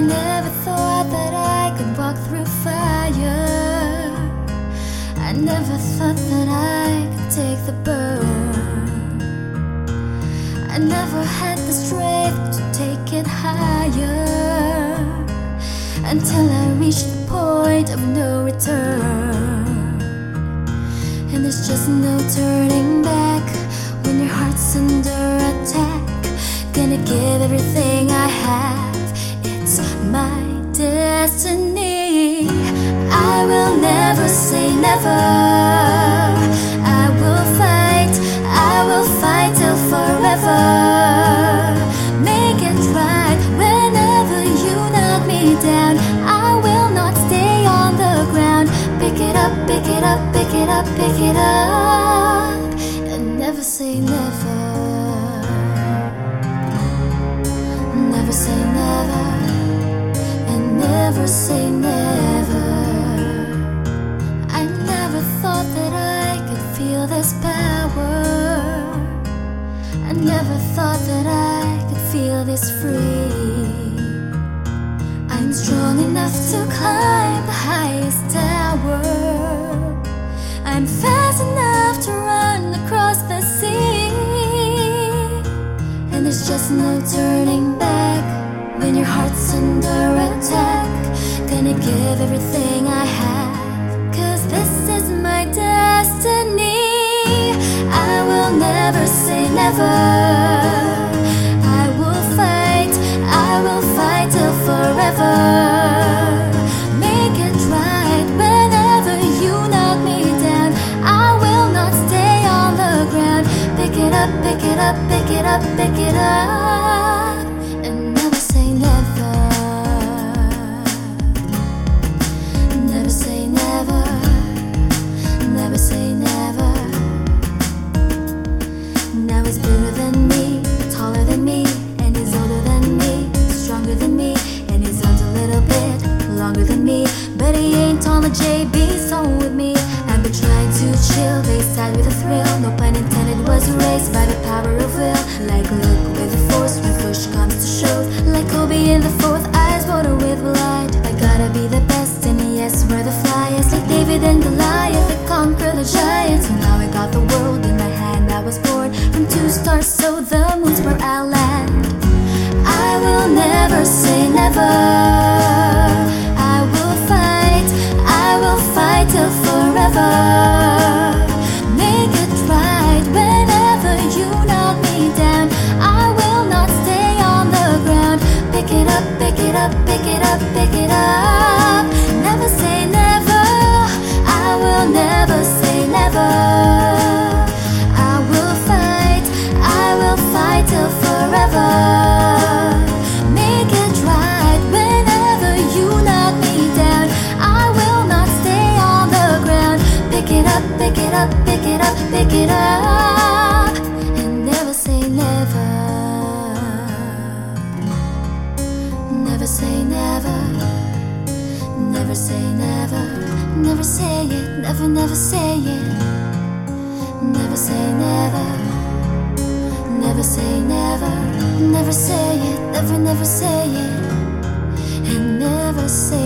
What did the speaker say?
never thought that I could walk through fire. I never thought that I could take the burn. I never had the strength to take it higher until I reached the point of no return. And there's just no turning back when your heart's under attack. Gonna give everything I have, destiny. I will never say never. I will fight, I will fight till forever. Make it right whenever you knock me down. I will not stay on the ground. Pick it up, pick it up, pick it up, pick it up. And never say never. Thought that I could feel this free. I'm strong enough to climb the highest tower. I'm fast enough to run across the sea. And there's just no turning back when your heart's under attack. Gonna give everything I have, cause this is my destiny. I will never say never. Up, pick it up. And never say never. Never say never. Never say never. Now he's bigger than me, taller than me, and he's older than me, stronger than me, and he's arms a little bit longer than me. But he ain't on the JB say never. I will fight, I will fight till forever. Make it right whenever you knock me down. I will not stay on the ground. Pick it up, pick it up, pick it up, pick it up. Never say never. I will never say never. Pick it up, pick it up, pick it up, pick it up. And never say never. Never say never. Never say never. Never say it. Never, never say it. Never say never. Never say never. Never say it. Never, never say it. And never say.